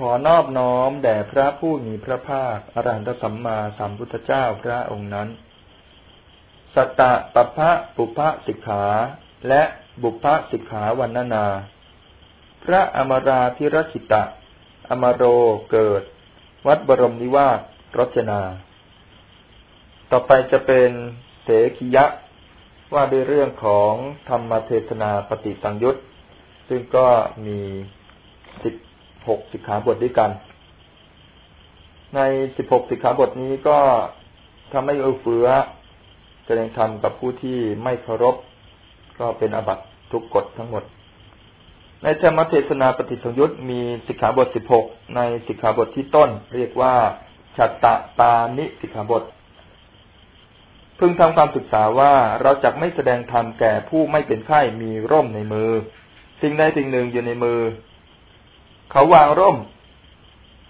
ขอนอบน้อมแด่พระผู้มีพระภาคอรหันตสัมมาสัมพุทธเจ้าพระองค์นั้น สัตตะปพะปุพะสิกขา และบุพะสิกขาวันนาพระอมราธิรคิตะ อมโรเกิด วัดบรมนิวาสรจนา ต่อไปจะเป็นเสกิยะ ว่าด้วยเรื่องของธรรมเทศนาปฏิสังยุตซึ่งก็มีสิบ หกสิกขาบทด้วยกัน ในสิบหกสิกขาบทนี้ก็ทำให้เอื้อเฟื้อแสดงธรรมกับผู้ที่ไม่เคารพ ก็เป็นอบัตทุกกฎทั้งหมด ในธรรมเทศนาปฏิสังยุตมีสิกขาบทสิบหกในสิกขาบทที่ต้น เรียกว่าฉัตตะตานิสิกขาบทพึงทำความศึกษาว่าเราจะไม่แสดงธรรมแก่ผู้ไม่เป็นไข้มีร่มในมือ สิ่งใดสิ่งหนึ่งอยู่ในมือ เขาวางร่ม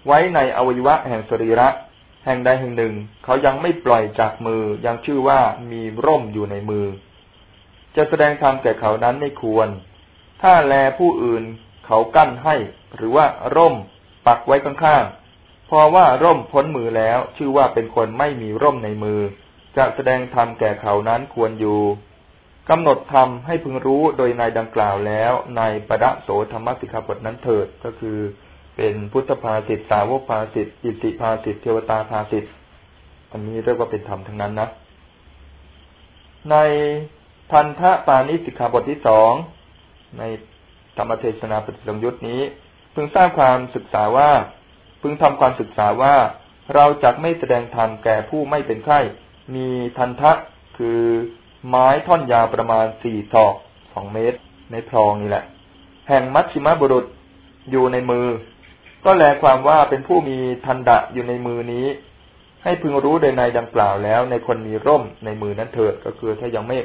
ไว้ในอวัยวะแห่งสรีระ แห่งใดแห่งหนึ่ง เขายังไม่ปล่อยจากมือยังชื่อว่ามีร่มอยู่ในมือ จะแสดงธรรมแก่เขานั้นไม่ควร ถ้าแลผู้อื่นเขากั้นให้ หรือว่าร่ม ปักไว้ข้างๆพอว่าร่มพ้นมือแล้ว ชื่อว่าเป็นคนไม่มีร่มในมือ จะแสดงธรรมแก่เขานั้นควรอยู่ กำหนดธรรมให้พึงรู้โดยในดังกล่าวแล้วในปดะโสธรรมสิกขาบทนั้นเถิดก็คือ เป็นพุทธภาสิตสาวกภาสิตอิสิภาสิตเทวตาภาสิตอันนี้เรียกว่าเป็นธรรมทั้งนั้นนะในพันธะปานิสิกขาบทที่สองในธรรมเทศนาปฏิสังยุตนี้ พึงสร้างความศึกษาว่า พึงทำความศึกษาว่า เราจะไม่แสดงธรรมแก่ผู้ไม่เป็นไข้ มีทันทะคือ ไม้ท่อนยาวประมาณสี่ศอกสองเมตร ในพรองนี่แหละ แห่งมัชชิมบุรุษอยู่ในมือ ก็แลความว่าเป็นผู้มีทันดะอยู่ในมือนี้ ให้พึงรู้โดยในดังกล่าวแล้ว ในคนมีร่มในมือนั้นเถิดก็คือถ้ายังไม่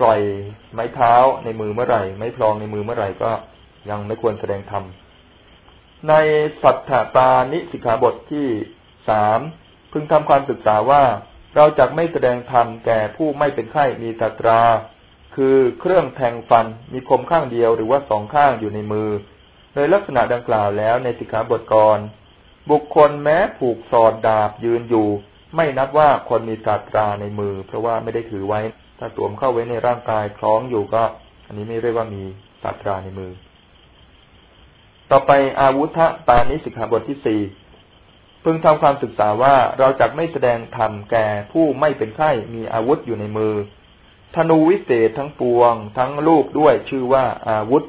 ปล่อยไม้เท้าในมือเมื่อไหร่ ไม้พรองในมือเมื่อไหร่ก็ยังไม่ควรแสดงธรรมในสัทธาตานิสิกขาบทที่สามพึงทำความศึกษาว่า เราจะไม่แสดงธรรมแก่ผู้ไม่เป็นไข้มีตาตรา คือเครื่องแทงฟันมีคมข้างเดียวหรือว่าสองข้างอยู่ในมือโดยลักษณะดังกล่าวแล้วในสิกขาบทกร บุคคลแม้ผูกสอดดาบยืนอยู่ ไม่นับว่าคนมีตาตราในมือ เพราะว่าไม่ได้ถือไว้ ถ้าสวมเข้าไว้ในร่างกายคล้องอยู่ก็ อันนี้ไม่เรียกว่ามีตาตราในมือ ต่อไปอาวุธปานิสิกขาบทที่สี่ พึงทำความศึกษาว่าเราจะไม่แสดงธรรมแก่ผู้ไม่เป็นไข้มีอาวุธอยู่ในมือ ธนูวิเศษทั้งปวง ทั้งลูกด้วยชื่อว่าอาวุธ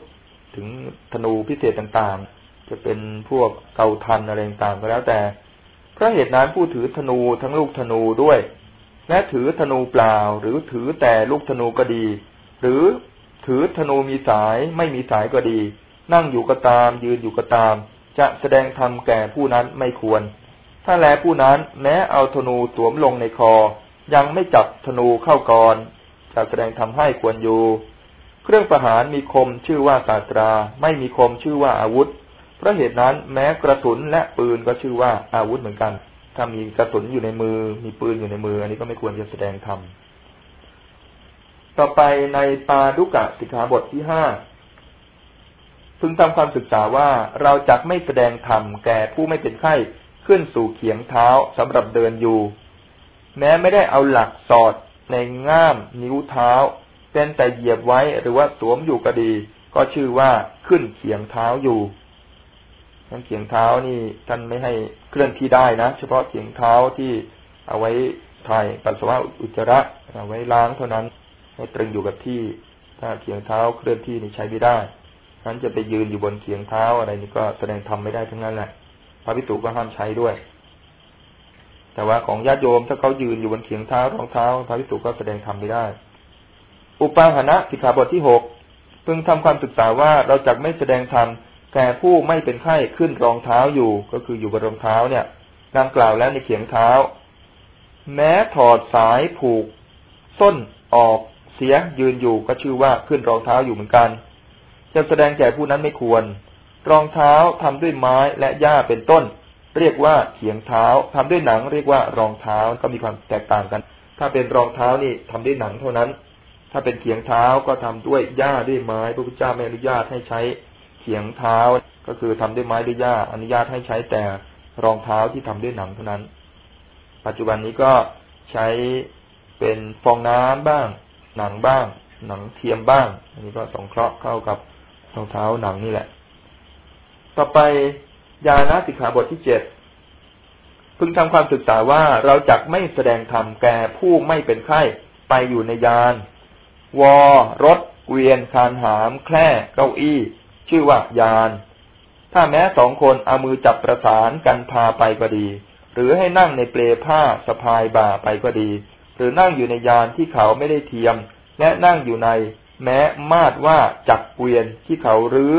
ถึงธนูพิเศษต่างๆ จะเป็นพวกเกาทันอะไรต่างก็แล้วแต่เพราะเหตุนั้นผู้ถือธนูทั้งลูกธนูด้วย และถือธนูเปล่า หรือถือแต่ลูกธนูก็ดี หรือถือธนูมีสายไม่มีสายก็ดี นั่งอยู่ก็ตาม ยืนอยู่ก็ตาม จะแสดงธรรมแก่ผู้นั้นไม่ควร ถ้าแลผู้นั้นแม้เอาธนูสวมลงในคอ ยังไม่จับธนูเข้าก่อนจะแสดงทำให้ควรอยู่ เครื่องประหารมีคมชื่อว่าตาตรา ไม่มีคมชื่อว่าอาวุธ เพราะเหตุนั้นแม้กระสุนและปืนก็ชื่อว่าอาวุธเหมือนกัน ถ้ามีกระสุนอยู่ในมือ มีปืนอยู่ในมือ อันนี้ก็ไม่ควรจะแสดงทำต่อไปในปาดุกะสิกขาบทที่ห้าพึงทำความศึกษาว่าเราจะไม่แสดงธรรมแก่ผู้ไม่เป็นไข้ ขึ้นสู่เขียงเท้าสำหรับเดินอยู่ แม้ไม่ได้เอาหลักสอดในง่ามนิ้วเท้าเป็นแต่เหยียบไว้หรือว่าสวมอยู่ก็ดี ก็ชื่อว่าขึ้นเขียงเท้าอยู่นั้นเขียงเท้านี่ท่านไม่ให้เคลื่อนที่ได้นะเฉพาะเขียงเท้าที่เอาไว้ถ่ายปัสสาวะอุจจาระเอาไว้ล้างเท่านั้นให้ตรึงอยู่กับที่ ถ้าเขียงเท้าเคลื่อนที่นี่ใช้ไม่ได้นั้นจะไปยืนอยู่บนเขียงเท้าอะไรนี่ก็แสดงทำไม่ได้ทั้งนั้นแหละ ระพิสุก็ห้ามใช้ด้วย แต่ว่าของญาติโยมถ้าเขายืนอยู่บนเขียงเท้ารองเท้าพระพิสุก็แสดงธรรมไม่ได้ อุปาหณะสิกขาบทที่หกพึงทำความศึกษาว่าเราจะไม่แสดงธรรมแก่ผู้ไม่เป็นไข้ขึ้นรองเท้าอยู่ ก็คืออยู่บนรองเท้าเนี่ยดังกล่าวแล้วในเขียงเท้า แม้ถอดสายผูก ส้นออกเสียยืนอยู่ก็ชื่อว่าขึ้นรองเท้าอยู่เหมือนกัน จะแสดงแก่ผู้นั้นไม่ควร รองเท้าทำด้วยไม้และหญ้าเป็นต้น เรียกว่าเขียงเท้าทำด้วยหนัง เรียกว่ารองเท้าก็มีความแตกต่างกัน ถ้าเป็นรองเท้านี่ทำด้วยหนังเท่านั้น ถ้าเป็นเขียงเท้าก็ทำด้วยหญ้าด้วยไม้ พระพุทธเจ้าไม่อนุญาตให้ใช้เขียงเท้าก็คือทำด้วยไม้ด้วยหญ้าอนุญาตให้ใช้แต่รองเท้าที่ทำด้วยหนังเท่านั้น ปัจจุบันนี้ก็ใช้เป็นฟองน้ำบ้าง หนังบ้าง หนังเทียมบ้าง อันนี้ก็สงเคราะห์เข้ากับรองเท้าหนังนี่แหละ ต่อไปยาณสิกขาบทที่เจ็ดพึงทำความศึกษาว่าเราจักไม่แสดงธรรมแก่ผู้ไม่เป็นไข้ไปอยู่ในยาน วอรถ เกวียน คานหาม แคร่เก้าอี้ ชื่อว่ายาน ถ้าแม้สองคนเอามือจับประสานกันพาไปก็ดี หรือให้นั่งในเปลผ้าสะพายบ่าไปก็ดี หรือนั่งอยู่ในยานที่เขาไม่ได้เทียม และนั่งอยู่ใน แม้มาดว่าจักเกวียนที่เขารื้อ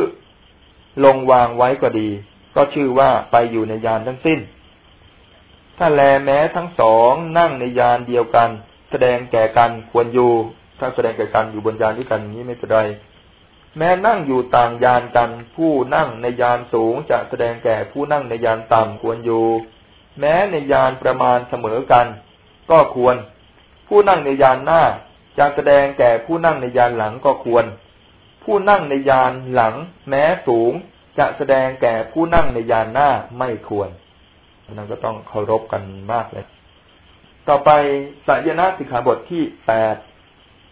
ลงวางไว้ก็ดี ก็ชื่อว่าไปอยู่ในยานทั้งสิ้น ถ้าแลแม้ทั้งสองนั่งในยานเดียวกัน แสดงแก่กันควรอยู่ ถ้าแสดงแก่กันอยู่บนยานด้วยกันนี้ไม่เป็นไรแม้นั่งอยู่ต่างยานกัน ผู้นั่งในยานสูงจะแสดงแก่ผู้นั่งในยานต่ำควรอยู่ แม้ในยานประมาณเสมอกัน ก็ควร ผู้นั่งในยานหน้าจะแสดงแก่ผู้นั่งในยานหลังก็ควร ผู้นั่งในยานหลัง แม้สูงจะแสดงแก่ผู้นั่งในยานหน้าไม่ควรนั้นก็ต้องเคารพกันมากเลย ต่อไปสายนาสิกขาบทที่แปด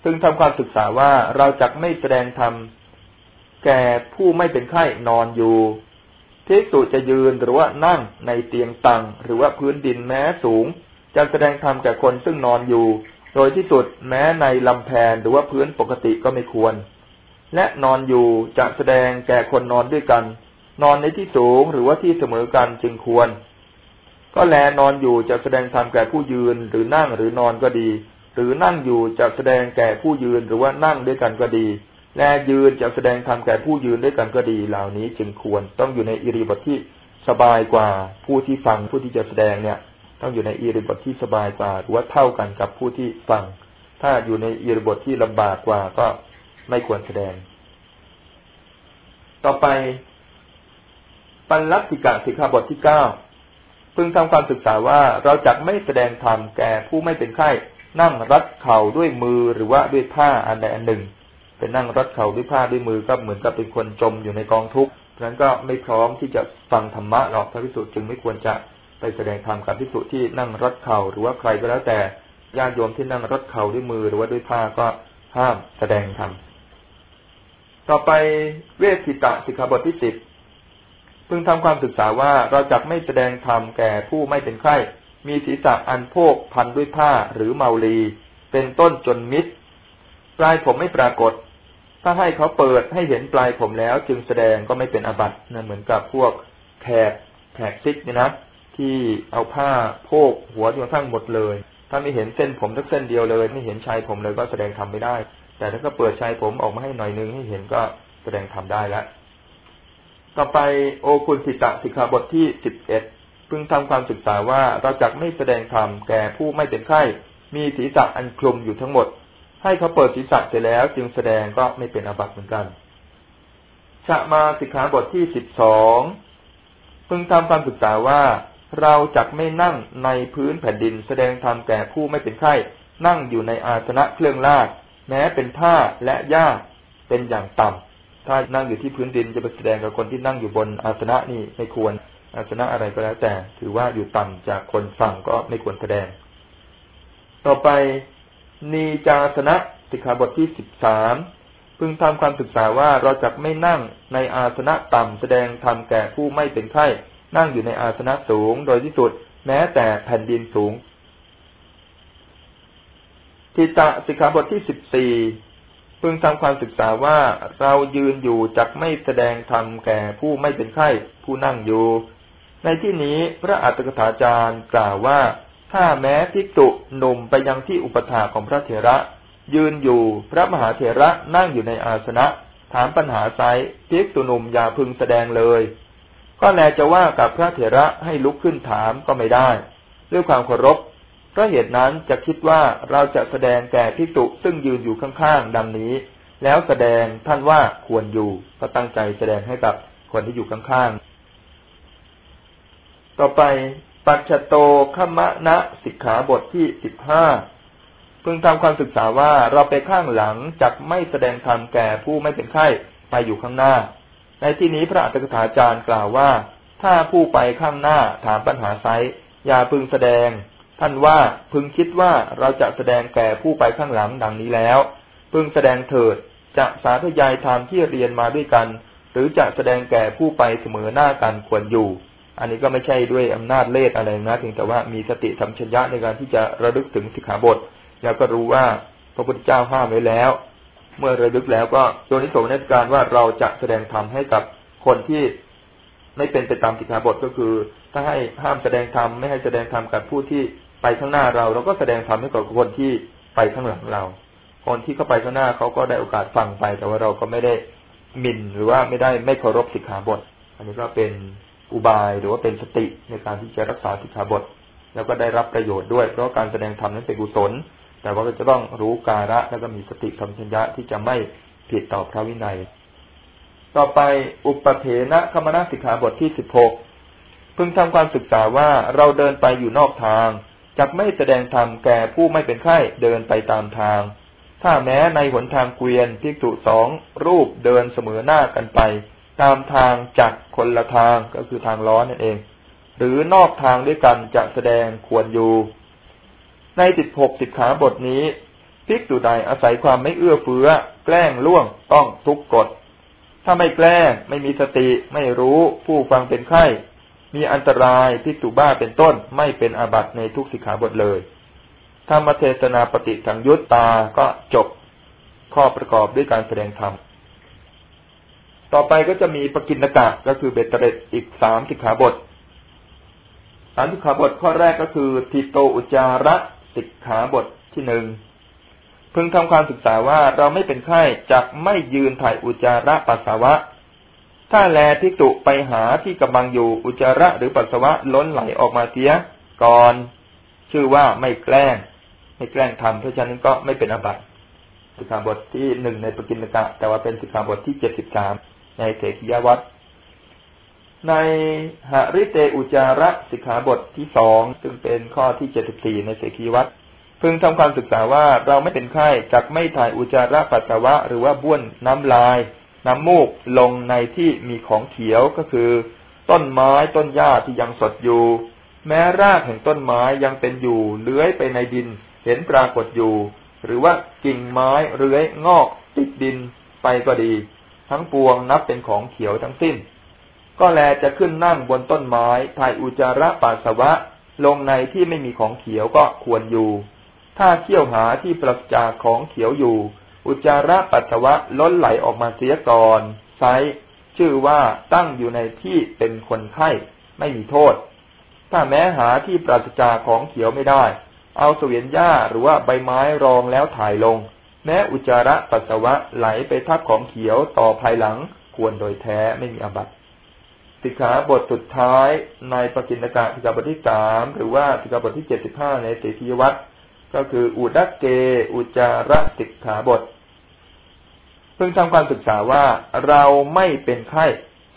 ซึ่งทำความศึกษาว่าเราจะไม่แสดงธรรมแก่ผู้ไม่เป็นไข้นอนอยู่ทิสุจะยืนหรือว่านั่งในเตียงตังหรือว่าพื้นดินแม้สูง จะแสดงธรรมแก่คนซึ่งนอนอยู่ โดยที่สุดแม้ในลำแพนหรือว่าพื้นปกติก็ไม่ควร และนอนอยู่จะแสดงแก่คนนอนด้วยกัน นอนในที่สูงหรือว่าที่เสมอกันจึงควร ก็แลนอนอยู่จะแสดงธรรมแก่ผู้ยืนหรือนั่งหรือนอนก็ดี หรือนั่งอยู่จะแสดงแก่ผู้ยืนหรือว่านั่งด้วยกันก็ดี แลยืนจะแสดงธรรมแก่ผู้ยืนด้วยกันก็ดี เหล่านี้จึงควรต้องอยู่ในอิริบทที่สบายกว่าผู้ที่ฟังผู้ที่จะแสดงเนี่ย ต้องอยู่ในอิริบทที่สบายกว่า หรือว่าเท่ากันกับผู้ที่ฟัง ถ้าอยู่ในอิริบทที่ลำบากกว่าก็ ไม่ควรแสดง ต่อไปปัญลักษิกะสิกขาบทที่เก้าพึงทำความศึกษาว่าเราจะไม่แสดงธรรมแก่ผู้ไม่เป็นไข้นั่งรัดเข่าด้วยมือหรือว่าด้วยผ้าอันใดอันหนึ่ง เป็นนั่งรัดเข่าด้วยผ้าด้วยมือก็เหมือนกับเป็นคนจมอยู่ในกองทุกข์ฉะนั้นก็ไม่พร้อมที่จะฟังธรรมะหรอกพระพิสุจึงไม่ควรจะไปแสดงธรรมกับพิสุที่นั่งรัดเข่าหรือว่าใครก็แล้วแต่ญาติโยมที่นั่งรัดเข่าด้วยมือหรือว่าด้วยผ้าก็ห้ามแสดงธรรม ต่อไปเวทิตะสิกขาบทที่สิบพึงทำความศึกษาว่าเราจะไม่แสดงธรรมแก่ผู้ไม่เป็นไข้ มีศีรษะอันโพกพันด้วยผ้าหรือเมาลี เป็นต้นจนมิดปลายผมไม่ปรากฏ ถ้าให้เขาเปิดให้เห็นปลายผมแล้วจึงแสดงก็ไม่เป็นอบัตินะเหมือนกับพวกแขกแขกซิกเนี่ยนะที่เอาผ้าโพกหัวจนกระทั่งหมดเลย ถ้าไม่เห็นเส้นผมสักเส้นเดียวเลย ไม่เห็นชายผมเลยก็แสดงทำไม่ได้ แต่ถ้าก็เปิดชายผมออกมาให้หน่อยนึงให้เห็นก็แสดงทำได้แล้วต่อไปโอคุณสิตะสิกขาบทที่สิบเอ็ดพึงทำความศึกษาว่าเราจะไม่แสดงธรรมแก่ผู้ไม่เป็นไข้มีศีรษะอันคลุมอยู่ทั้งหมด ให้เขาเปิดศีรษะเสร็จแล้ว จึงแสดงก็ไม่เป็นอาบัติเหมือนกันชะมาสิกขาบทที่สิบสองพึงทำความศึกษาว่าเราจักไม่นั่งในพื้นแผ่นดิน แสดงธรรมแก่ผู้ไม่เป็นไข้นั่งอยู่ในอาสนะเครื่องลาด แม้เป็นผ้าและหญ้าเป็นอย่างต่ำถ้านั่งอยู่ที่พื้นดินจะไปแสดงกับคนที่นั่งอยู่บนอาสนะนี่ไม่ควร อาสนะอะไรก็แล้วแต่ ถือว่าอยู่ต่ำจากคนฟังก็ไม่ควรแสดง ต่อไปนีจาสนะสิกขาบทที่สิบสามพึงทำความศึกษาว่าเราจะไม่นั่งในอาสนะต่ำแสดงธรรมแก่ผู้ไม่เป็นไข้ นั่งอยู่ในอาสนะสูงโดยที่สุด แม้แต่แผ่นดินสูง ทิตะสิกขาบทที่สิบสี่พึงทำความศึกษาว่าเรายืนอยู่จักไม่แสดงธรรมแก่ผู้ไม่เป็นไข้ผู้นั่งอยู่ ในที่นี้พระอัตถกถาจารย์กล่าวว่า ถ้าแม้ภิกษุหนุ่มไปยังที่อุปถาของพระเถระ ยืนอยู่พระมหาเถระนั่งอยู่ในอาสนะ ถามปัญหาไซภิกษุหนุ่มอย่าพึงแสดงเลย ก็แลจะว่ากับพระเถระให้ลุกขึ้นถามก็ไม่ได้ ด้วยความเคารพ พราะเหตุนั้นจะคิดว่าเราจะแสดงแก่พิจุซึ่งยืนอยู่ข้างๆดังนี้ แล้วแสดงท่านว่าควรอยู่ก็ตั้งใจแสดงให้กับคนที่อยู่ข้างๆ ต่อไปปัจจโตขมะนะสิกขาบทที่สิบห้าพึงทำความศึกษาว่าเราไปข้างหลังจักไม่แสดงธรรมแก่ผู้ไม่เป็นไข้ไปอยู่ข้างหน้า ในที่นี้พระอัตถกถาจารย์กล่าวว่า ถ้าผู้ไปข้างหน้าถามปัญหาไซอย่าพึงแสดง ท่านว่าพึงคิดว่าเราจะแสดงแก่ผู้ไปข้างหลังดังนี้แล้ว พึงแสดงเถิดจะสาธยายธรรมที่เรียนมาด้วยกัน หรือจะแสดงแก่ผู้ไปเสมอหน้ากันควรอยู่ อันนี้ก็ไม่ใช่ด้วยอำนาจเล่ห์อะไรนะเพียงแต่ว่ามีสติธรรมชัญญะในการที่จะระลึกถึงสิกขาบท แล้วก็รู้ว่าพระพุทธเจ้าห้ามไว้แล้ว เมื่อระลึกแล้วก็โยนิโสมนสการว่าเราจะแสดงธรรมให้กับคนที่ไม่เป็นไปตามสิกขาบทก็คือ ถ้าให้ห้ามแสดงธรรมไม่ให้แสดงธรรมกับผู้ที่ ไปข้างหน้าเราเราก็แสดงธรรมให้กับคนที่ไปข้างหลังเรา คนที่เข้าไปข้างหน้าเขาก็ได้โอกาสฟังไป แต่ว่าเราก็ไม่ได้หมิ่นหรือว่าไม่ได้ไม่เคารพสิกขาบท อันนี้ก็เป็นอุบายหรือว่าเป็นสติในการที่จะรักษาสิกขาบท แล้วก็ได้รับประโยชน์ด้วย เพราะการแสดงธรรมนั้นเป็นกุศล แต่ว่าก็จะต้องรู้กาละแล้วก็มีสติธรรมชัญญะที่จะไม่ผิดต่อพระวินัย ต่อไปอุปเทนะคมนาสิกขาบทที่สิบหกพึงทำความศึกษาว่าเราเดินไปอยู่นอกทาง จักไม่แสดงธรรมแก่ผู้ไม่เป็นไข้เดินไปตามทาง ถ้าแม้ในหนทางเกวียนพิกษุสองรูปเดินเสมอหน้ากันไป ตามทางจักคนละทางก็คือทางล้อนั่นเอง หรือนอกทางด้วยกันจะแสดงควรอยู่ ในสิบหกสิบขาบทนี้ภิกษุใดอาศัยความไม่เอื้อเฟื้อ แกล้งล่วงต้องทุกกฎ ถ้าไม่แกล้งไม่มีสติไม่รู้ผู้ฟังเป็นไข้ มีอันตรายภิกษุบ้าเป็นต้นไม่เป็นอาบัติในทุกสิกขาบทเลยธรรมเทศนาปฏิสังยุตตาก็จบข้อประกอบด้วยการแสดงธรรม ต่อไปก็จะมีปกินกะก็คือเบตเตเรตอีกสามสิกขาบทสามสิกขาบทข้อแรกก็คือทิโตอุจาระสิกขาบทที่หนึ่งพึงทำความศึกษาว่าเราไม่เป็นไข้จักไม่ยืนถ่ายอุจาระปัสสาวะ ถ้าแลทิตุไปหาที่กำลังอยู่อุจจาระหรือปัสสาวะล้นไหลออกมาเสียก่อน ชื่อว่าไม่แกล้ง ไม่แกล้งทำเพราะฉะนั้นก็ไม่เป็นอบัติสิกขาบทที่หนึ่งในปกิณกะ แต่ว่าเป็นสิกขาบทที่เจ็ดสิบสามในเสกียวัตรในหริเตอุจาระสิกขาบทที่สองซึ่งเป็นข้อที่เจ็ดสิบสี่ในเสกีวัตพึงทำความศึกษาว่าเราไม่เป็นไข้จักไม่ถ่ายอุจาระปัสสาวะ หรือว่าบ้วนน้ำลาย น้ำมูกลงในที่มีของเขียวก็คือ ต้นไม้ต้นหญ้าที่ยังสดอยู่ แม้รากแห่งต้นไม้ยังเป็นอยู่เลื้อยไปในดินเห็นปรากฏอยู่ หรือว่ากิ่งไม้เลื้อยงอกติดดินไปก็ดี ทั้งปวงนับเป็นของเขียวทั้งสิ้น ก็แลจะขึ้นนั่งบนต้นไม้ถ่ายอุจาระปัสสาวะ ลงในที่ไม่มีของเขียวก็ควรอยู่ ถ้าเที่ยวหาที่ปราศจากของเขียวอยู่ อุจจาระปัสสาวะล้นไหลออกมาเสียก่อนไซชื่อว่าตั้งอยู่ในที่เป็นคนไข้ไม่มีโทษ ถ้าแม้หาที่ปราศจากของเขียวไม่ได้ เอาเสวียนหญ้าหรือว่าใบไม้รองแล้วถ่ายลง แม้อุจจาระปัสสาวะไหลไปทับของเขียวต่อภายหลังควรโดยแท้ไม่มีอบัติสิกขาบทสุดท้ายในปกิณกะสิกขาบทที่สามหรือว่าสิกขาบทที่เจ็ดสิบห้าในเสทีวัตก็คืออุดักเก อุจาระสิกขาบท เพิ่งทำความศึกษาว่าเราไม่เป็นไข้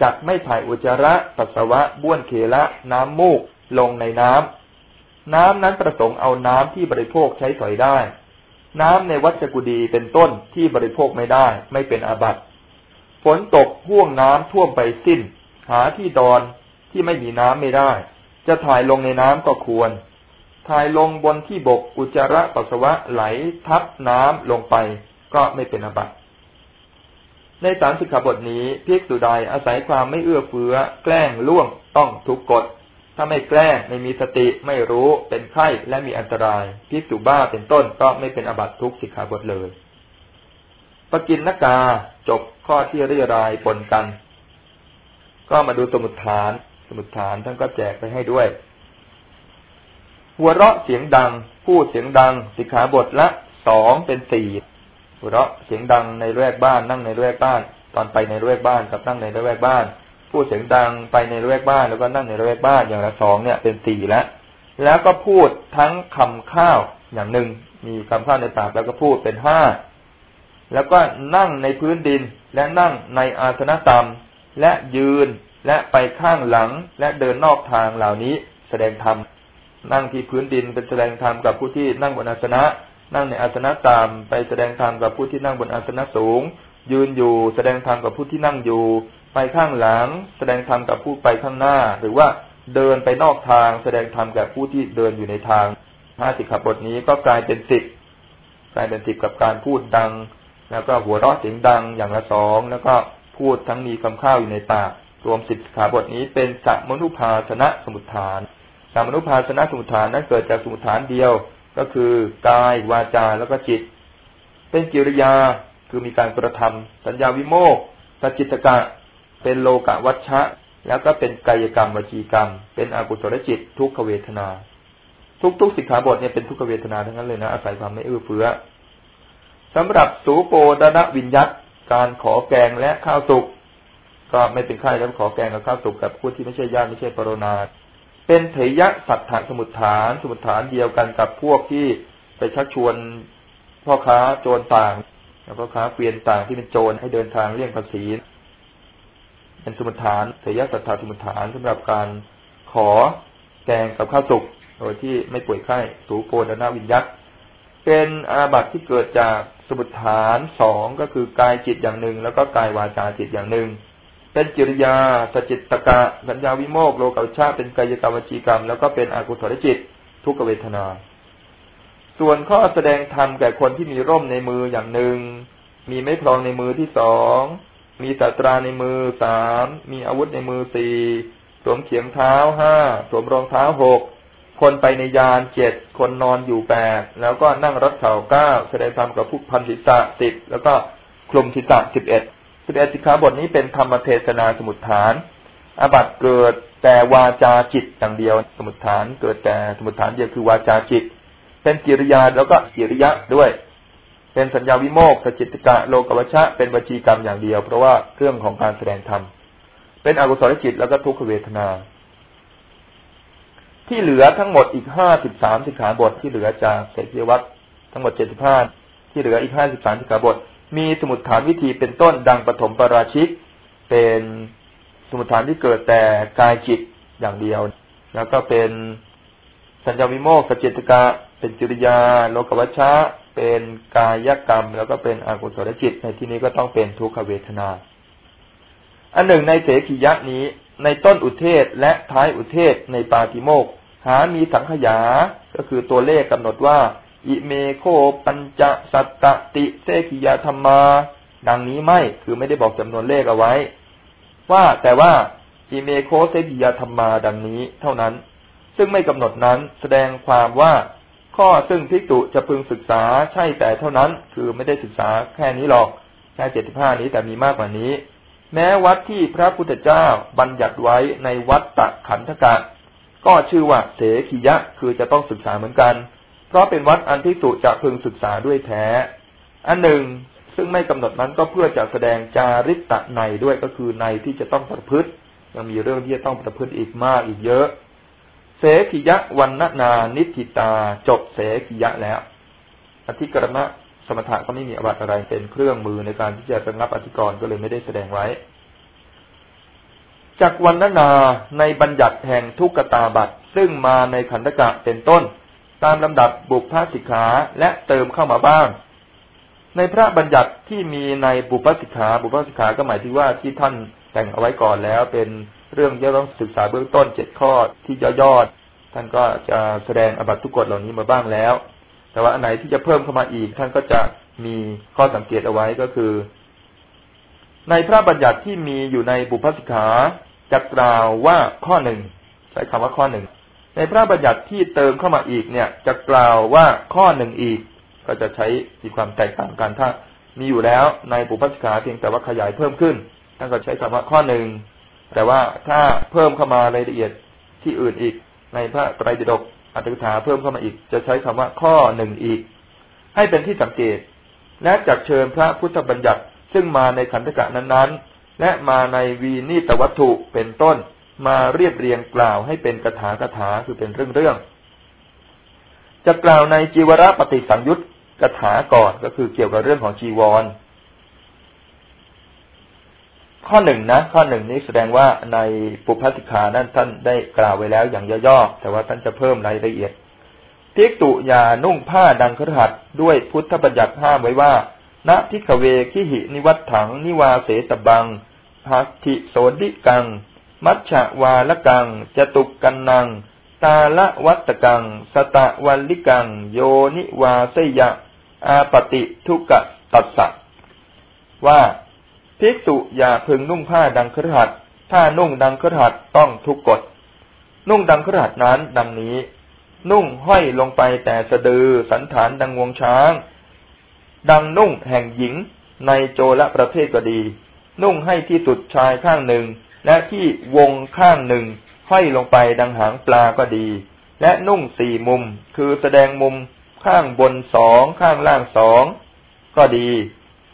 จักไม่ถ่ายอุจจาระปัสสาวะบ้วนเคละน้ำมูกลงในน้ำน้ำนั้นประสงค์เอาน้ำที่บริโภคใช้สอยได้ น้ำในวัชกุดีเป็นต้นที่บริโภคไม่ได้ ไม่เป็นอาบัติฝนตกห่วงน้ำท่วมไปสิ้น หาที่ดอนที่ไม่มีน้ำไม่ได้ จะถ่ายลงในน้ำก็ควร ถ่ายลงบนที่บกอุจจาระปัสสาวะไหลทับน้ำลงไปก็ไม่เป็นอาบัติ ในสารสิกขาบทนี้พิกษุใดอาศัยความไม่เอื้อเฟื้อ แกล้งล่วงต้องทุกกฎ ถ้าไม่แกล้งไม่มีสติไม่รู้เป็นไข้และมีอันตรายพิกษุบ้าเป็นต้นก็ไม่เป็นอบัตทุกสิกขาบทเลย ปกินนกาจบข้อที่เรียรายปนกัน ก็มาดูสมุดฐาน สมุดฐานท่านก็แจกไปให้ด้วย หัวเราะเสียงดัง พูดเสียงดัง สิกขาบทละสองเป็นสี่ หัวเราะเสียงดังในแวกบ้าน นั่งในแวกบ้าน ตอนไปในแวกบ้านกับนั่งในแวกบ้าน พูดเสียงดังไปในแวกบ้าน แล้วก็นั่งในแวกบ้านอย่างละสองเนี่ยเป็นสี่แล้วแล้วก็พูดทั้งคำข้าวอย่างหนึ่งมีคำข้าวในปากแล้วก็พูดเป็นห้าแล้วก็นั่งในพื้นดินและนั่งในอาสนะต่ำและยืนและไปข้างหลังและเดินนอกทางเหล่านี้แสดงธรรมนั่งที่พื้นดินเป็นแสดงธรรมกับผู้ที่นั่งบนอาสนะ นั่งในอาสนะต่ำไปแสดงธรรมกับผู้ที่นั่งบนอาสนะสูง ยืนอยู่ แสดงธรรมกับผู้ที่นั่งอยู่ ไปข้างหลัง แสดงธรรมกับผู้ไปข้างหน้า หรือว่าเดินไปนอกทาง แสดงธรรมกับผู้ที่เดินอยู่ในทางห้าสิกขาบทนี้ก็กลายเป็นสิบกลายเป็นสิบกับการพูดดัง แล้วก็หัวเราะเสียงดังอย่างละสองแล้วก็พูดทั้งมีคำข้าวอยู่ในปากรวมสิบขาบทนี้เป็นสัมมนุภาสนะสมุทฐานสัมนุภาสนะสมุทฐานนั้นเกิดจากสมุทฐานเดียว ก็คือกายวาจาแล้วก็จิต เป็นกิริยาคือมีการกระทำสัญญาวิโมกสจิตกะ เป็นโลกะวัชชะ แล้วก็เป็นกายกรรมวจีกรรม เป็นอกุศลจิต ทุกขเวทนา ทุกๆสิกขาบทเนี่ยเป็นทุกขเวทนาทั้งนั้นเลยนะอาศัยความไม่เอื้อเฟื้อสำหรับสูโปดนะวิญญัตการขอแกงและข้าวสุกก็ไม่เป็นไข้แล้วขอแกงกับข้าวสุกกับผู้ที่ไม่ใช่ญาติไม่ใช่ปรนา เป็นเถยะสัตถสมุทฐาน สมุทฐานเดียวกันกับพวกที่ไปชักชวนพ่อค้าโจรต่าง แล้วพ่อค้าเกวียนต่างที่เป็นโจรให้เดินทางเลี่ยงภาษีเป็นสมุทฐานเถยะสัตถสมุทฐานสำหรับการขอแกงกับข้าวสุกโดยที่ไม่ป่วยไข้สูโปดนาวิญญัตเป็นอาบัติที่เกิดจากสมุทฐานสองก็คือกายจิตอย่างหนึ่ง แล้วก็กายวาจาจิตอย่างหนึ่ง เป็นกิริยาสจิตตกะสัญญาวิโมกโลกัชาเป็นกายกรรมวจีกรรม แล้วก็เป็นอากุศลจิต ทุกเวทนา ส่วนข้อแสดงธรรมแก่คนที่มีร่มในมืออย่างหนึ่ง มีไม้พลองในมือที่สองมีตตราในมือสามมีอาวุธในมือสี่สวมเขียงเท้าห้าสวมรองเท้าหกคนไปในยานเจ็ดคนนอนอยู่แปดแล้วก็นั่งรัดเข่าเก้าแสดงธรรมกับผู้พันธิษะสิบแล้วก็คลุมศิษะสิบเอ็ด สิบเอ็ดสิกขาบทนี้เป็นธรรมเทศนาสมุทฐานอาบัตเกิดแต่วาจาจิตอย่างเดียว สมุทฐานเกิดแต่สมุทฐานเดียวคือวาจาจิต เป็นกิริยาแล้วก็กิริยะด้วย เป็นสัญญาวิโมกขจิตกะโลกวัชชะเป็นวจีกรรมอย่างเดียว เพราะว่าเครื่องของการแสดงธรรมเป็นอกุศลจิตแล้วก็ทุกขเวทนา ที่เหลือทั้งหมดอีกห้าสิบสามสิกขาบทที่เหลือจากเศรษฐีวัตรทั้งหมดเจ็ดสิบห้าที่เหลืออีกห้าสิบสามสิกขาบท มีสมุดฐานวิธีเป็นต้นดังปฐมปราชิก เป็นสมุดฐานที่เกิดแต่กายจิตอย่างเดียว แล้วก็เป็นสัญญาวิโมกขจิตกะ เป็นจริยา โลกวัชชะ เป็นกายกรรม แล้วก็เป็นอกุศลจิต ในที่นี้ก็ต้องเป็นทุกขเวทนา อันหนึ่งในเสขียะนี้ ในต้นอุเทศและท้ายอุเทศในปาติโมกหามีสังขยา ก็คือตัวเลขกำหนดว่า อิเมโคปัญจสัตตติเสกิยาธรรมา ดังนี้ไม่คือไม่ได้บอกจำนวนเลขเอาไว้ ว่าแต่ว่าอิเมโคเสกิยาธรรมาดังนี้เท่านั้น ซึ่งไม่กำหนดนั้นแสดงความว่าข้อซึ่งพิกตุจะพึงศึกษาใช่แต่เท่านั้น คือไม่ได้ศึกษาแค่นี้หรอกแค่เจ็ดสิบห้านี้แต่มีมากกว่านี้ แม้วัดที่พระพุทธเจ้าบัญญัติไว้ในวัดตะขันธกะ ก็ชื่อว่าเสขียะคือจะต้องศึกษาเหมือนกัน เพราะเป็นวัดอันที่สุจะพึงศึกษาด้วยแท้ อันหนึ่งซึ่งไม่กำหนดนั้นก็เพื่อจะแสดงจาริตะในด้วยก็คือในที่จะต้องประพฤติ ยังมีเรื่องที่จะต้องประพฤติอีกมากอีกเยอะ เสกิยะวันนานานิธิตาจบเสกิยะแล้ว อธิกรณะสมถะก็ไม่มีอวัตอะไรเป็นเครื่องมือในการที่จะระงับอธิกรณ์ก็เลยไม่ได้แสดงไว้จากวันนานาในบัญญัติแห่งทุกตาบัตซึ่งมาในขันธกะเป็นต้น ตามลำดับบุพพสิกขาและเติมเข้ามาบ้าง ในพระบัญญัติที่มีในบุพพสิกขา บุพพสิกขาก็หมายถึงว่าที่ท่านแต่งเอาไว้ก่อนแล้ว เป็นเรื่องที่ต้องศึกษาเบื้องต้นเจ็ดข้อที่ย่อๆท่านก็จะแสดงอบัตทุกกฎเหล่านี้มาบ้างแล้ว แต่ว่าอันไหนที่จะเพิ่มเข้ามาอีก ท่านก็จะมีข้อสังเกตเอาไว้ก็คือ ในพระบัญญัติที่มีอยู่ในบุพพสิกขาจะกล่าวว่าข้อหนึ่งใช้คำว่าข้อหนึ่ง ในพระบัญญัติที่เติมเข้ามาอีกเนี่ย จะกล่าวว่าข้อหนึ่งอีก ก็จะใช้มีความแตกต่างกันถ้ามีอยู่แล้วในปุพพสิกขาเพียงแต่ว่าขยายเพิ่มขึ้นท่านก็ใช้คำว่าข้อหนึ่งแต่ว่าถ้าเพิ่มเข้ามารายละเอียดที่อื่นอีก ในพระไตรปิฎกอัตถกถาเพิ่มเข้ามาอีก จะใช้คำว่าข้อหนึ่งอีก ให้เป็นที่สังเกต และจักเชิญพระพุทธบัญญัติซึ่งมาในขันธกะนั้นๆ และมาในวีนิตวัตถุเป็นต้น มาเรียบเรียงกล่าวให้เป็นกถากถาคือเป็นเรื่องเรื่องจะกล่าวในจีวรปฏิสังยุตกถาก่อนก็คือเกี่ยวกับเรื่องของจีวร ข้อหนึ่งนะ ข้อหนึ่งนี้แสดงว่าในปุพพสิกขานั้นท่านได้กล่าวไว้แล้วอย่างย่อๆแต่ว่าท่านจะเพิ่มรายละเอียดภิกษุอย่านุ่งผ้าดังคฤหัสถ์ด้วยพุทธบัญญัติห้ามไว้ว่าน ภิกขเวคิหินิวัตถัง นิวาเสตัพพัง หัตถิโสณฑิกัง มัจฉวาฬกัง จตุกกัณณกัง ตาลวัณฏกัง สตวัลลิกัง โยนิวาเสยยะ อาปัตติทุกกฏัสสะว่าภิกษุอย่าพึงนุ่งผ้าดังคฤหัสถ์ถ้านุ่งดังคฤหัสถ์ต้องทุกกฏ นุ่งดังครหัดนั้นดังนี้ นุ่งห้อยลงไปแต่สะดือสันฐานดังงวงช้าง ดังนุ่งแห่งหญิงในโจรประเทศก็ดี นุ่งให้ที่สุดชายข้างหนึ่ง และที่วงข้างหนึ่งห้อยลงไปดังหางปลาก็ดี และนุ่งสี่มุม คือแสดงมุมข้างบนสองข้างล่างสองก็ดี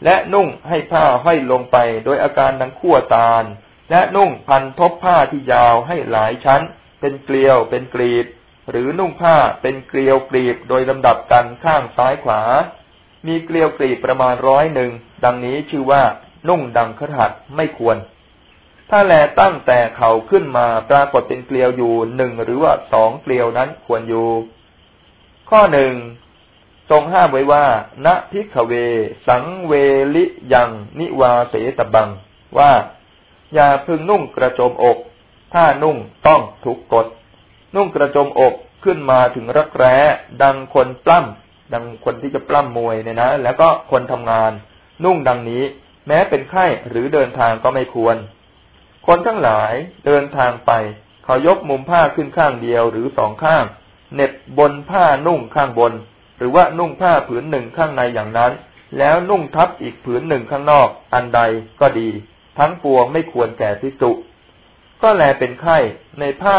และนุ่งให้ผ้าห้อยลงไปโดยอาการดังขั้วตาล และนุ่งพันทบผ้าที่ยาวให้หลายชั้น เป็นเกลียวเป็นกรีดหรือนุ่งผ้าเป็นเกลียวกรีบโดยลำดับกันข้างซ้ายขวา มีเกลียวกรีบประมาณร้อยหนึ่งดังนี้ชื่อว่านุ่งดังคหัดไม่ควร ถ้าแลตั้งแต่เข่าขึ้นมาปรากฏเป็นเกลียวอยู่หนึ่งหรือว่าสองเกลียวนั้นควรอยู่ ข้อหนึ่งทรงห้ามไว้ว่า ณพิกเว สังเวลิยัง นิวาเสตบัง ว่า อย่าพึงนุ่งกระโจมอก ถ้านุ่งต้องถูกกดนุ่งกระโจมอกขึ้นมาถึงรักแร้ดังคนปล้ำดังคนที่จะปล้ำมวยเนี่ยนะ แล้วก็คนทำงาน นุ่งดังนี้ แม้เป็นไข้หรือเดินทางก็ไม่ควร คนทั้งหลายเดินทางไป เขายกมุมผ้าขึ้นข้างเดียวหรือสองข้าง เน็บบนผ้านุ่งข้างบน หรือว่านุ่งผ้าผืนหนึ่งข้างในอย่างนั้น แล้วนุ่งทับอีกผืนหนึ่งข้างนอก อันใดก็ดี ทั้งปวงไม่ควรแก่ทิสุก็แลเป็นไข้ในผ้า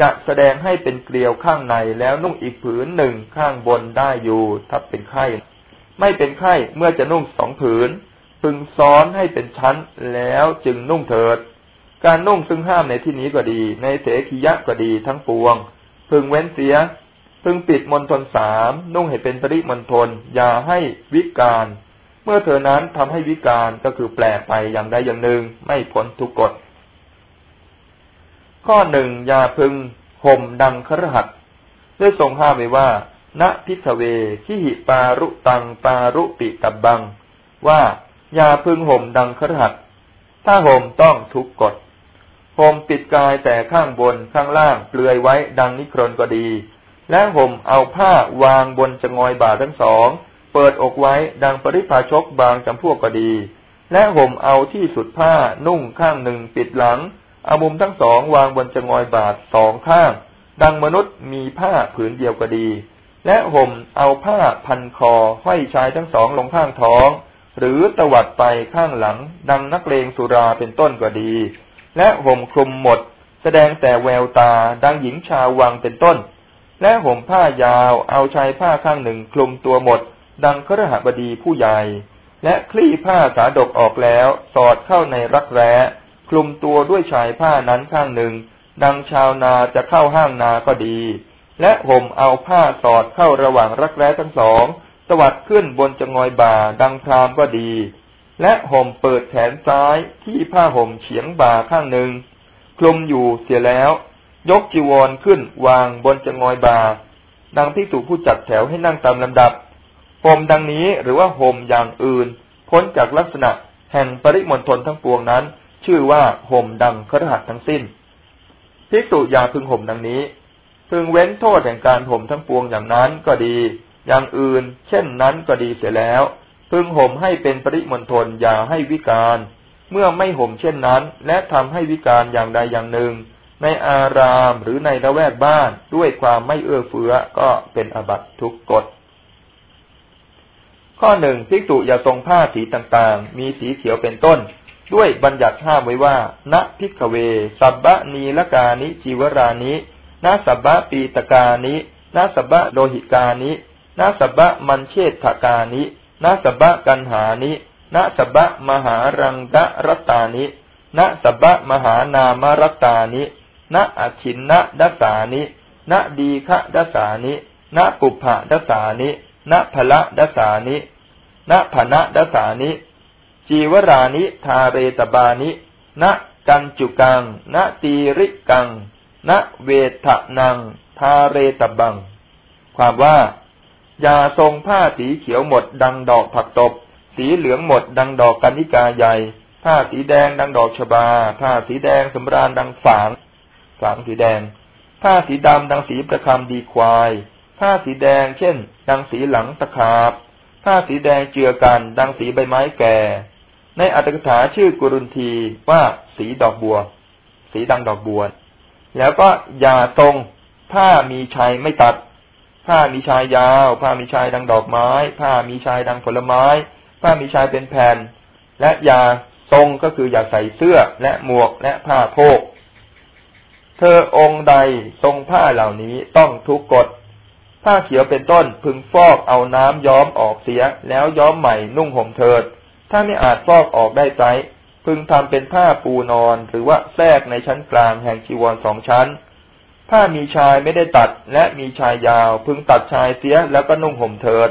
จะแสดงให้เป็นเกลียวข้างในแล้วนุ่งอีกผืนหนึ่งข้างบนได้อยู่ถ้าเป็นไข้ไม่เป็นไข้เมื่อจะนุ่งสองผืน พึงซ้อนให้เป็นชั้นแล้วจึงนุ่งเถิด การนุ่งซึ่งห้ามในที่นี้ก็ดี ในเสขียะก็ดีทั้งปวง พึงเว้นเสีย พึงปิดมณฑลสามนุ่งให้เป็นปริมณฑลอย่าให้วิการ เมื่อเธอนั้นทำให้วิการก็คือแปลไปอย่างใดอย่างหนึ่งไม่พ้นทุกกฎ ข้อหนึ่งยาพึงห่มดังครหัดได้ทรงห้ามไว้ว่า ณพิทเวขิหิปารุตังปารุปิตับบัง ว่ายาพึงห่มดังครหัดถ้าห่มต้องทุกกฎ ห่มปิดกายแต่ข้างบนข้างล่างเปลือยไว้ดังนิครนก็ดี และห่มเอาผ้าวางบนจงอยบาทั้งสอง เปิดอกไว้ดังปริภาชกบางจำพวกก็ดี และห่มเอาที่สุดผ้านุ่งข้างหนึ่งปิดหลังเอามุมทั้งสองวางบนจงอยบาทสองข้าง ดังมนุษย์มีผ้าผืนเดียวก็ดี และห่มเอาผ้าพันคอห้อยชายทั้งสองลงข้างท้อง หรือตวัดไปข้างหลัง ดังนักเลงสุราเป็นต้นก็ดี และห่มคลุมหมด แสดงแต่แววตาดังหญิงชาววังเป็นต้น และห่มผ้ายาวเอาชายผ้าข้างหนึ่งคลุมตัวหมด ดังครหบดีผู้ใหญ่ และคลี่ผ้าสาดกออกแล้วสอดเข้าในรักแร้คลุมตัวด้วยชายผ้านั้นข้างหนึ่ง ดังชาวนาจะเข้าห้างนาก็ดี และห่มเอาผ้าสอดเข้าระหว่างรักแร้ทั้งสองตวัดขึ้นบนจงอยบ่าดังพรามก็ดี และห่มเปิดแขนซ้ายที่ผ้าห่มเฉียงบ่าข้างหนึ่งคลุมอยู่เสียแล้ว ยกจีวรขึ้นวางบนจงอยบ่าดังที่ถูผู้จัดแถวให้นั่งตามลำดับห่มดังนี้หรือว่าห่มอย่างอื่น พ้นจากลักษณะแห่งปริมณฑลทั้งปวงนั้น ชื่อว่าห่มดังครหัสทั้งสิ้นภิกษุอย่าพึงห่มดังนี้ พึงเว้นโทษแห่งการห่มทั้งปวงอย่างนั้นก็ดี อย่างอื่น เช่นนั้นก็ดีเสียแล้ว พึงห่มให้เป็นปริมณฑลอย่าให้วิการ เมื่อไม่ห่มเช่นนั้น และทำให้วิการอย่างใดอย่างหนึ่ง ในอารามหรือในละแวกบ้านด้วยความไม่เอื้อเฟื้อก็เป็นอบัตทุกกฎข้อหนึ่งภิกษุอย่าทรงผ้าสีต่างๆ มีสีเขียวเป็นต้น ด้วยบัญญัติห้ามไว้ว่าณพิกเว สับบะนีละกานิจีวรานิณสับบะปีตกานิณสับบะโลหิกานิณสับบะมันเชษฐกานิ ณสับะกันหานิณสับะมหารังกะรัตตานิณสับะมหานามรัตตานิณอชินนะดัสานิณดีฆะดัสานิณปุพพะดัสานิณพละดัสานิณภณะดัสานิ จีวรานิทาเรตบานิณกันจุกังณตีริกังณเวทนัง ทาเรตบัง ความว่า อย่าทรงผ้าสีเขียวหมดดังดอกผักตบ สีเหลืองหมดดังดอกกันิกาใหญ่ ผ้าสีแดงดังดอกชบา ผ้าสีแดงสำราญดังฝาง ฝางสีแดง ผ้าสีดำดังสีประคำดีควาย ผ้าสีแดงเช่น ดังสีหลังตะขาบ ผ้าสีแดงเจือกันดังสีใบไม้แก่ ในอัตถกถาชื่อกุรุนทีว่าสีดอกบัว สีดังดอกบัว แล้วก็ยาตรงผ้ามีชัยไม่ตัด ผ้ามีชายยาว ผ้ามีชายดังดอกไม้ ผ้ามีชายดังผลไม้ ผ้ามีชายเป็นแผ่น และยาทรงก็คืออย่าใส่เสื้อและหมวกและผ้าโพก เธอองค์ใดทรงผ้าเหล่านี้ต้องทุกกฎ ผ้าเขียวเป็นต้นพึงฟอกเอาน้ำย้อมออกเสีย แล้วย้อมใหม่นุ่งห่มเถิด ถ้าไม่อาจฟอกออกได้ไซพึงทำเป็นผ้าปูนอน หรือว่าแทรกในชั้นกลางแห่งจีวรสองชั้น ผ้ามีชายไม่ได้ตัดและมีชายยาว พึงตัดชายเสียแล้วก็นุ่งห่มเถิด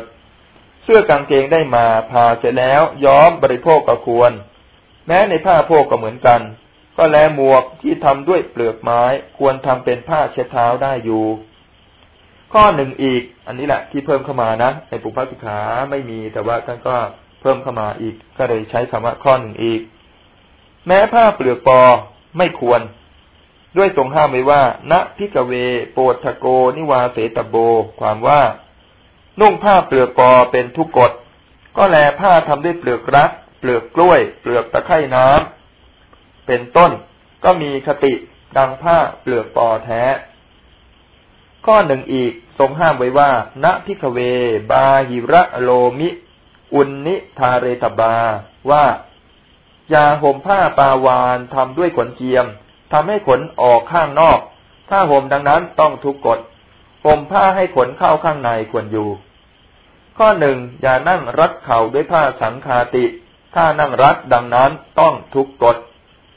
เสื้อกางเกงได้มาผ่าเสร็จแล้วย้อมบริโภคก็ควร แม้ในผ้าโพกก็เหมือนกัน ก็แลหมวกที่ทำด้วยเปลือกไม้ควรทำเป็นผ้าเช็ดเท้าได้อยู่ ข้อหนึ่งอีก อันนี้แหละที่เพิ่มเข้ามานะในปุพพสิกขาไม่มีแต่ว่าท่านก็เพิ่มเข้ามาอีกก็เลยใช้คำว่าข้อหนึ่งอีก แม้ผ้าเปลือกปอไม่ควร ด้วยทรงห้ามไว้ว่า ณพิกเว โปทโก นิวาเสตโบ ความว่า นุ่งผ้าเปลือกปอเป็นทุกกฎ ก็แลผ้าทำด้วยเปลือกรัก เปลือกกล้วย เปลือกตะไคร่น้ำเป็นต้น ก็มีคติดังผ้าเปลือกปอแท้ ข้อหนึ่งอีกทรงห้ามไว้ว่า ณพิกเว บาหิระโลมิ อุนนิทาเรตบา ว่า ยาห่มผ้าปาวานทำด้วยขนเจียม ทำให้ขนออกข้างนอก ถ้าห่มดังนั้นต้องทุกกฎห่มผ้าให้ขนเข้าข้างในควรอยู่ ข้อหนึ่งอย่านั่งรัดเข่าด้วยผ้าสังคาติ ถ้านั่งรัดดังนั้นต้องทุกกฎ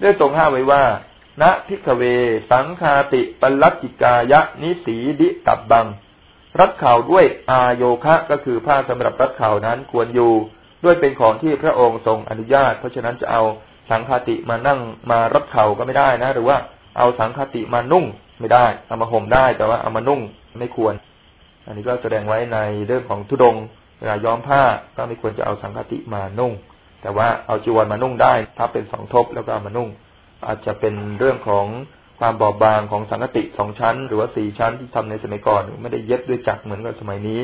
ด้วยทรงห้าไว้ว่าณพิกเว สังคาติปัลจิกายะนิสีดิตับบัง รัดเข่าด้วยอาโยคะก็คือผ้าสำหรับรัดเข่านั้นควรอยู่ ด้วยเป็นของที่พระองค์ทรงอนุญาต เพราะฉะนั้นจะเอา สังคติมานั่งมารัดเข่าก็ไม่ได้นะ หรือว่าเอาสังคติมานุ่งไม่ได้เอามาห่มได้แต่ว่าเอามานุ่งไม่ควร อันนี้ก็แสดงไว้ในเรื่องของทุดงเวลาย้อมผ้าก็ไม่ควรจะเอาสังคติมานุ่ง แต่ว่าเอาจีวรมานุ่งได้ถ้าเป็นสองทบแล้วก็เอามานุ่ง อาจจะเป็นเรื่องของความบอบบางของสังกติสองชั้น หรือว่าสี่ชั้นที่ทำในสมัยก่อนไม่ได้เย็บด้วยจักรเหมือนกับสมัยนี้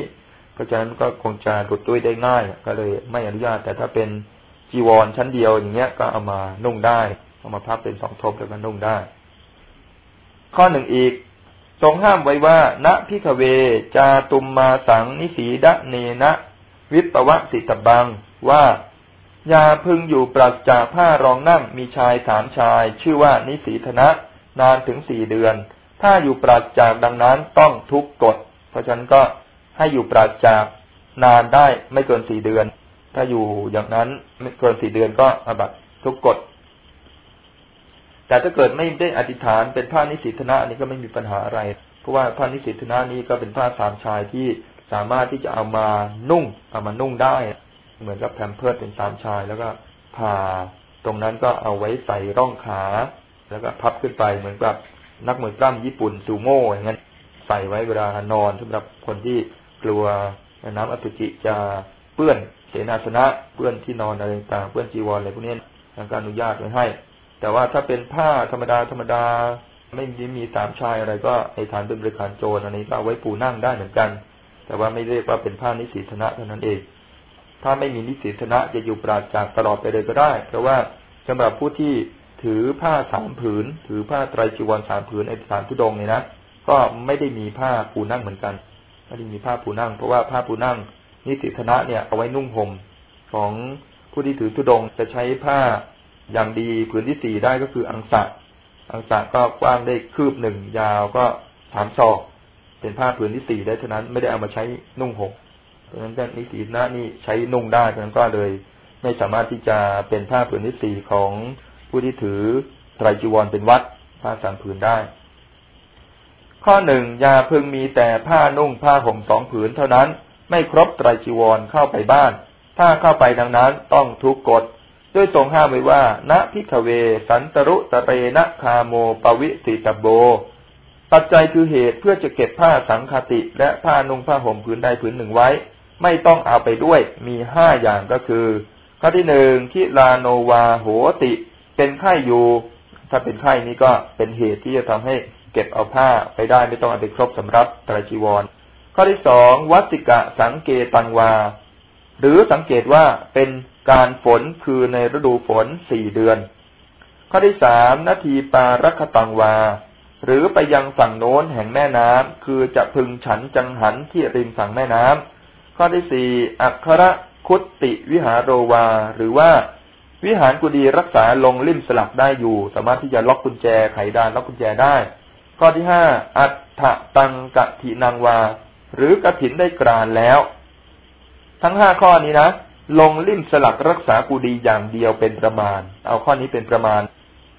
เพราะฉะนั้นก็คงจะหลุดด้วยได้ง่าย ก็เลยไม่อนุญาตแต่ถ้าเป็น จีวรชั้นเดียวอย่างเงี้ย ก็เอามานุ่งได้ เอามาพับเป็นสองทบแล้วก็นุ่งได้ ข้อหนึ่งอีกทรงห้ามไว้ว่า ณพิขเว จาตุมมาสังนิสีดะเนนะ วิปวะสิตบังว่าอย่าพึงอยู่ปราศจากผ้ารองนั่งมีชายสามชาย ชื่อว่านิสีธนะ นานถึงสี่เดือน ถ้าอยู่ปราศจากดังนั้นต้องทุกกฎเพราะฉะนั้นก็ให้อยู่ปราศจากนานได้ไม่เกินสี่เดือน ถ้าอยู่อย่างนั้นไม่เกินสี่เดือนก็อบัตทุกกฎแต่ถ้าเกิดไม่ได้อธิษฐานเป็นผ้านิสิธนะนี้ก็ไม่มีปัญหาอะไร เพราะว่าผ้านิสิธนะนี้ก็เป็นผ้าสามชายที่สามารถที่จะเอามานุ่ง เอามานุ่งได้ เหมือนกับแพมเพิร์ดเป็นสามชาย แล้วก็ผ่าตรงนั้นก็เอาไว้ใส่ร่องขา แล้วก็พับขึ้นไปเหมือนกับนักมวยกล้ามญี่ปุ่นซูโม่อย่างนั้นใส่ไว้เวลานอนสำหรับคนที่กลัวน้ำอสุจิจะเปื้อน เสนาสนะเปื้อนที่นอนอะไรต่างเปื้อนจีวรอะไรพวกนี้ทางการอนุญาตไว้ให้ แต่ว่าถ้าเป็นผ้าธรรมดาธรรมดา ไม่มีมีสามชายอะไรก็ไอฐานเป็นบริการโจรอันนี้ก็เอาไว้ปูนั่งได้เหมือนกัน แต่ว่าไม่เรียกว่าเป็นผ้านิสีธนะเท่านั้นเอง ถ้าไม่มีนิสิตนะจะอยู่ปราศจากตลอดไปเลยก็ได้ เพราะว่าสำหรับผู้ที่ถือผ้าสามผืน ถือผ้าไตรจีวรสามผืนในสถานทุดงเนี่ยนะก็ไม่ได้มีผ้าปูนั่งเหมือนกันไม่ได้มีผ้าปูนั่ง เพราะว่าผ้าปูนั่ง นิสิตนะเนี่ยเอาไว้นุ่งห่มของผู้ที่ถือทุดงจะใช้ผ้าอย่างดีผืนที่สี่ได้ก็คืออังสะ อังสะก็กว้างได้คืบหนึ่งยาวก็สามศอก เป็นผ้าผืนที่สี่ได้เท่านั้นไม่ได้เอามาใช้นุ่งห่มราะฉะนั้นนิสีนะนี่ใช้นุ่งได้ฉะนั้นก็เลย ไม่สามารถที่จะเป็นผ้าผืนที่สี่ของผู้ที่ถือไตรจีวรเป็นวัดผ้าสามผืนได้ข้อหนึ่งยาพึงมีแต่ผ้านุ่งผ้าห่มสองผืนเท่านั้น ไม่ครบไตรจีวรเข้าไปบ้าน ถ้าเข้าไปดังนั้นต้องทุกกฎด้วยทรงห้ามไว้ว่า ณพิขเว สันตรุตะเรนะคาโมปวิสิตโบ ปัจจัยคือเหตุเพื่อจะเก็บผ้าสังคติ และผ้านุ่งผ้าห่มผืนใดผืนหนึ่งไว้ ไม่ต้องเอาไปด้วย มีห้าอย่างก็คือ ข้อที่หนึ่งทิลาโนวาโหติ เป็นไข้อยู่ ถ้าเป็นไข้นี้ก็เป็นเหตุที่จะทำให้เก็บเอาผ้าไปได้ไม่ต้องเอาไปครบสำรับตรจีวร ข้อที่สองวัติกะสังเกตังวา หรือสังเกตว่าเป็นการฝนคือในฤดูฝนสี่เดือน ข้อที่สามนาทีปารักตังวา หรือไปยังฝั่งโน้นแห่งแม่น้ำคือจะพึงฉันจังหันที่ริมฝั่งแม่น้ำข้อที่สี่อัครคุตติวิหารโรวา หรือว่า วิหารกุดีรักษาลงลิ่มสลักได้อยู่ สามารถที่จะล็อกกุญแจไขดานล็อกกุญแจได้ ข้อที่ห้าอัฏฐตังกะทินังวา หรือกระถินได้กรานแล้ว ทั้งห้าข้อนี้นะลงลิ่มสลักรักษากุดีอย่างเดียวเป็นประมาณ เอาข้อนี้เป็นประมาณ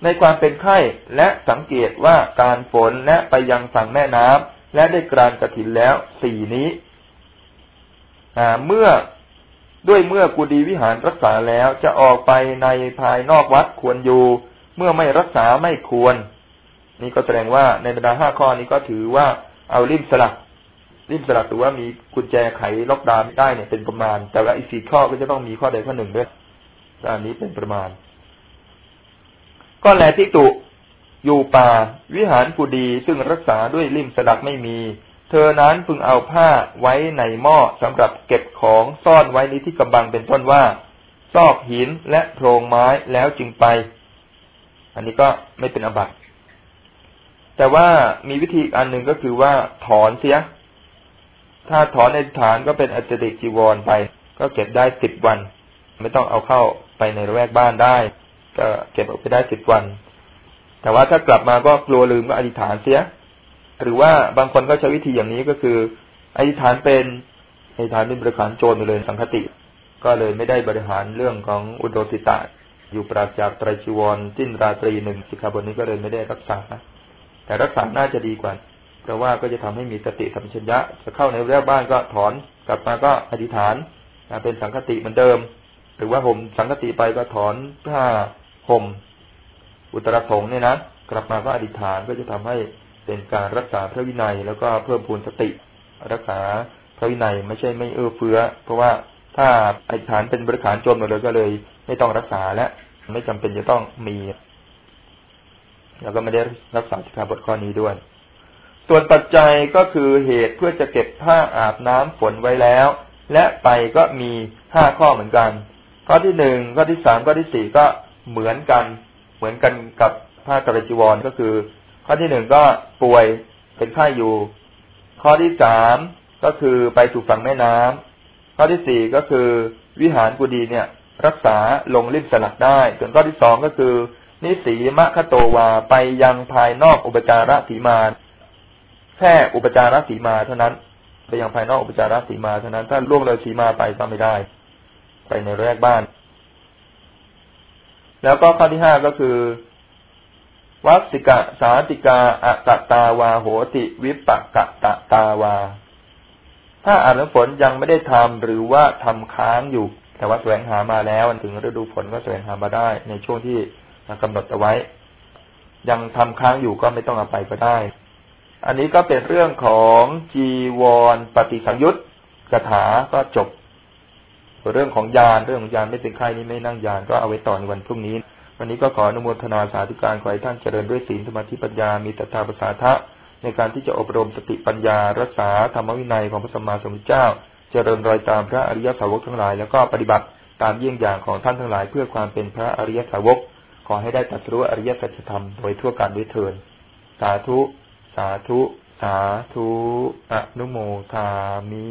ในความเป็นไข้และสังเกตว่าการฝนและไปยังฝั่งแม่น้ำและได้กรานกระถินแล้วสี่นี้เมื่อด้วยเมื่อกุดีวิหารรักษาแล้วจะออกไปในภายนอกวัดควรอยู่ เมื่อไม่รักษาไม่ควร นี่ก็แสดงว่าในบรรดาห้าข้อนี้ก็ถือว่าเอาลิ่มสลัก ลิ่มสลักถือว่ามีกุญแจไขล็อกดาวน์ได้เนี่ยเป็นประมาณ แต่ว่าอีกสี่ข้อก็จะต้องมีข้อใดข้อหนึ่งด้วยอันนี้เป็นประมาณ ก็แลที่ตุอยู่ป่า วิหารกุดีซึ่งรักษาด้วยลิ่มสลักไม่มี เธอนั้นพึงเอาผ้าไว้ในหม้อสำหรับเก็บของซ่อนไว้ในที่กำบังเป็นต้นว่า ซอกหินและโพรงไม้แล้วจึงไป อันนี้ก็ไม่เป็นอบัติแต่ว่ามีวิธีอันหนึ่งก็คือว่าถอนเสีย ถ้าถอนในฐานก็เป็นอัจติจีวรไป ก็เก็บได้สิบวัน ไม่ต้องเอาเข้าไปในระแวกบ้านได้ ก็เก็บออกไปได้สิบวัน แต่ว่าถ้ากลับมาก็กลัวลืมก็อธิษฐานเสีย หรือว่าบางคนก็ใช้วิธีอย่างนี้ก็คืออธิษฐานเป็นอธิษฐานเป็นบริหารโจรไปเลยสังคติ ก็เลยไม่ได้บริหารเรื่องของอุดรสิตาอยู่ปราศจากไตรจีวรจิ้นราตรีหนึ่งสิกขาบทนี้ก็เลยไม่ได้รักษาแต่รักษาน่าจะดีกว่า เพราะว่าก็จะทำให้มีสติสัมชัญญะจะเข้าในแวกบ้านก็ถอนกลับมาก็อธิษฐานเป็นสังคติเหมือนเดิม หรือว่าห่มสังคติไปก็ถอนผ้าห่ม อุตรสงเนี่ยนะกลับมาก็อธิษฐานก็จะทำให้เป็นการรักษาพระวินัย แล้วก็เพิ่มพูนสติ รักษาพระวินัยไม่ใช่ไม่เอื้อเฟื้อ เพราะว่าถ้าอธิษฐานเป็นบริขารจมหมดเลยก็เลย ไม่ต้องรักษาและไม่จำเป็นจะต้องมี แล้วก็ไม่ได้รักษาสิกขาบทข้อนี้ด้วย ส่วนปัจจัยก็คือเหตุเพื่อจะเก็บผ้าอาบน้ำฝนไว้แล้ว และไปก็มีห้าข้อเหมือนกัน ข้อที่หนึ่งข้อที่สามข้อที่สี่ก็เหมือนกัน เหมือนกันกับผ้ากระจีวรก็คือ ข้อที่หนึ่งก็ป่วยเป็นไข้อยู่ ข้อที่สามก็คือไปถูกฝั่งแม่น้ำข้อที่สี่ก็คือวิหารกุดีเนี่ย รักษาลงริมสลักได้ ส่วนข้อที่สองก็คือ นิสีมะคโตวาไปยังภายนอกอุปจาระสีมาน แค่อุปจาระสีมาเท่านั้น ไปยังภายนอกอุปจาระสีมาเท่านั้น ถ้าล่วงเลยสีมาไปก็ไม่ได้ ไปในแรกบ้าน แล้วก็ข้อที่ห้าก็คือวัสิกะสาติกาอะตตาวาโหติวิปกะตะตาวา ถ้าอ่านฝนยังไม่ได้ทำหรือว่าทำค้างอยู่ แต่ว่าแสวงหามาแล้วถึงฤดูฝนก็แสวงหามาได้ ในช่วงที่กำหนดเอาไว้ ยังทำค้างอยู่ก็ไม่ต้องเอาไปก็ได้ อันนี้ก็เป็นเรื่องของจีวรปฏิสังยุตกถาก็จบ เรื่องของยานเรื่องของยานไม่เป็นไข้นี้ไม่นั่งยานก็เอาไว้ต่อในวันพรุ่งนี้ วันนี้ก็ขออนุโมทนาสาธุการขอให้ท่านเจริญด้วยศีลสมาธิปัญญา มีตถาภาษาทะ ในการที่จะอบรมสติปัญญา รักษาธรรมวินัยของพระสัมมาสัมพุทธเจ้า เจริญรอยตามพระอริยสาวกทั้งหลาย แล้วก็ปฏิบัติตามเยี่ยงอย่างของท่านทั้งหลาย เพื่อความเป็นพระอริยสาวก ขอให้ได้ตรัสรู้อริยสัจธรรมโดยทั่วกันด้วยเถิดสาธุ สาธุ สาธุ อนุโมทามิ